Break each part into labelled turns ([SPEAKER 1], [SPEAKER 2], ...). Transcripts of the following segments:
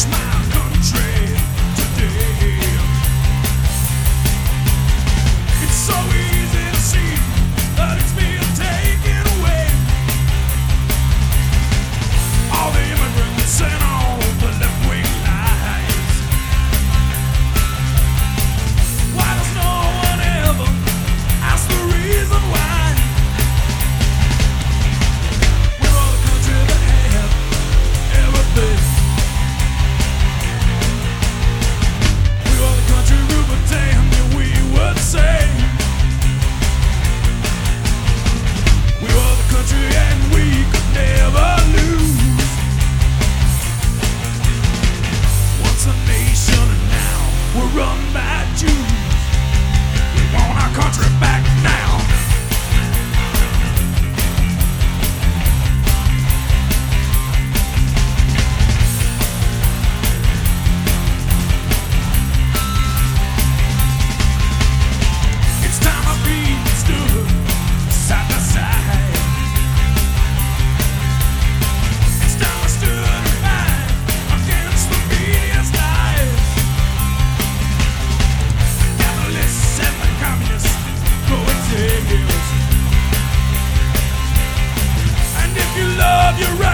[SPEAKER 1] smile. my Jews. We want our country back now.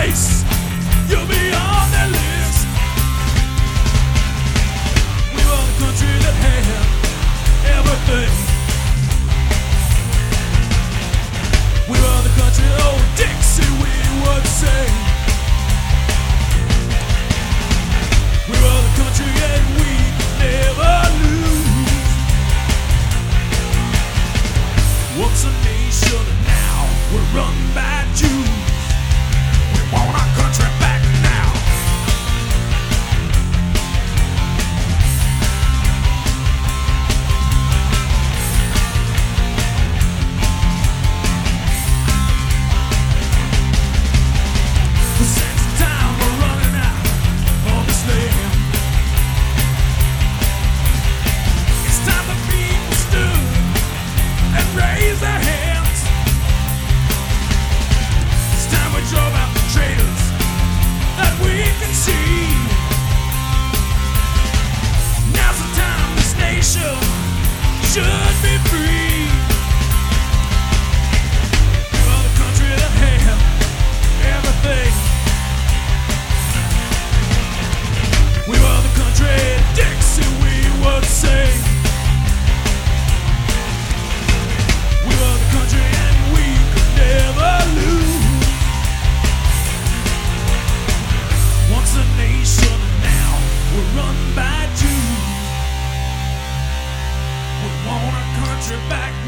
[SPEAKER 1] place, you'll be on the list. We were the country that had everything. We were the country, old Dixie, we would sing. We were the country and we never lose. What's a name? see.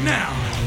[SPEAKER 1] now.